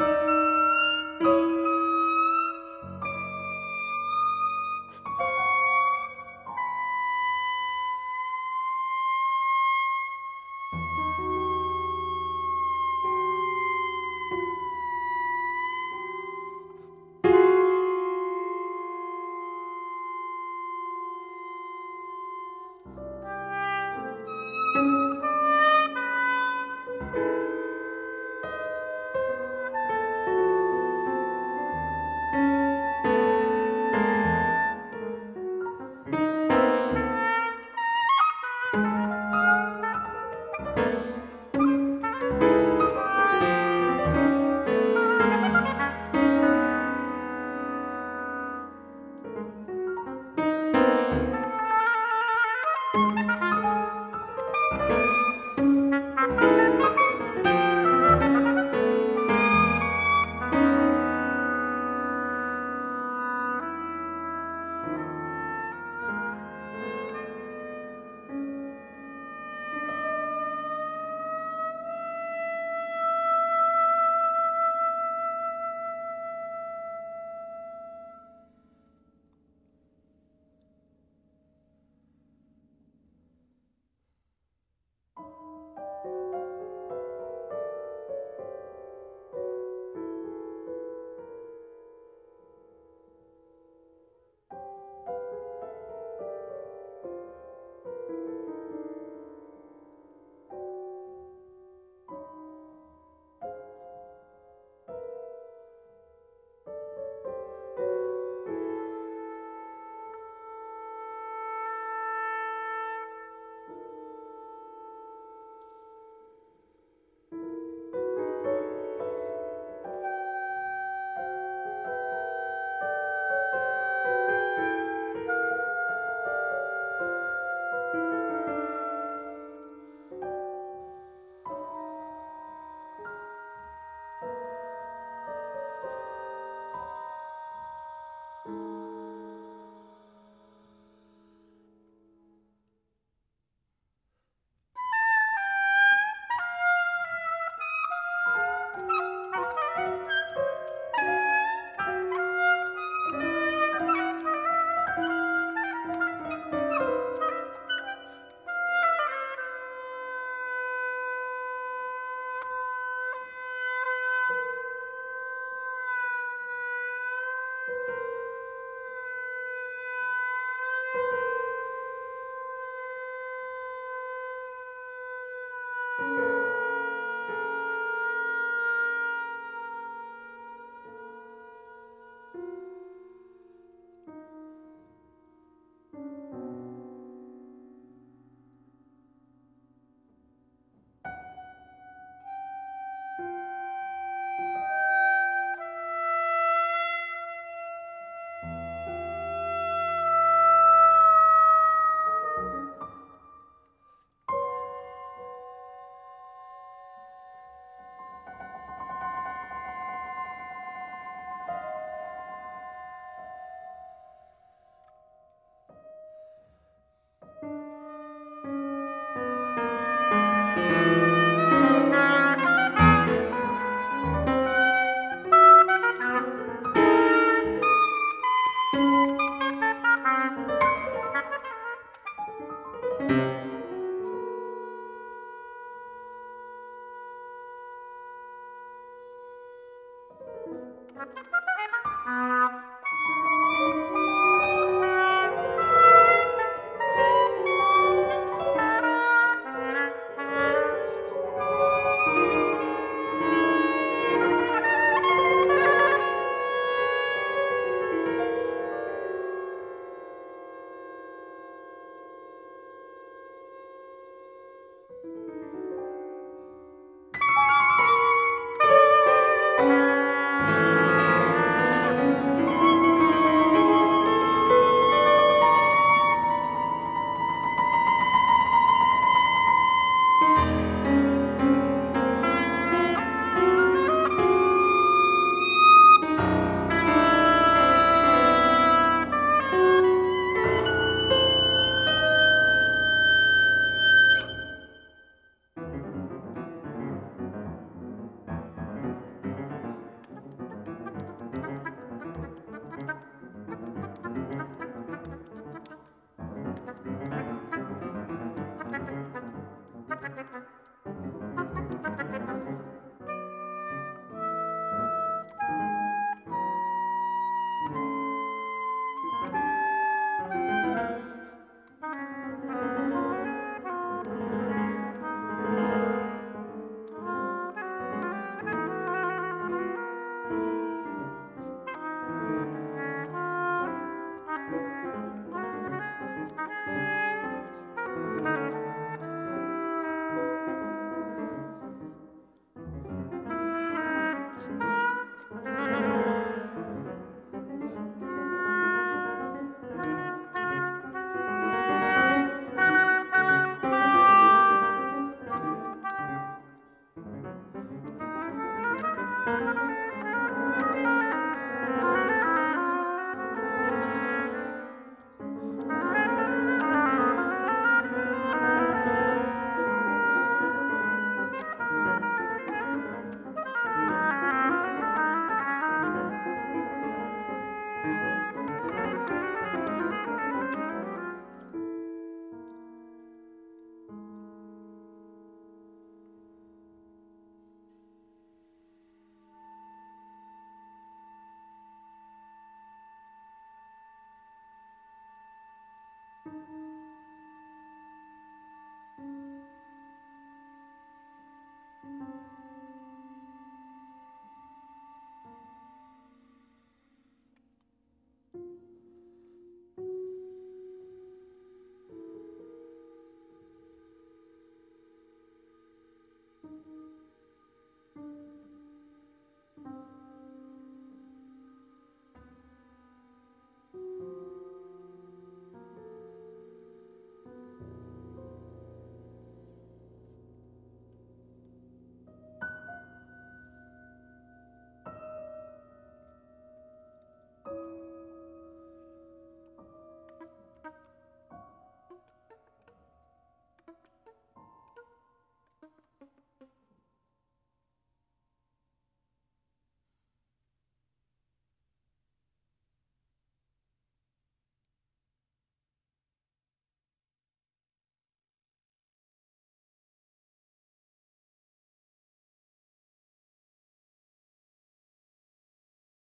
you thank you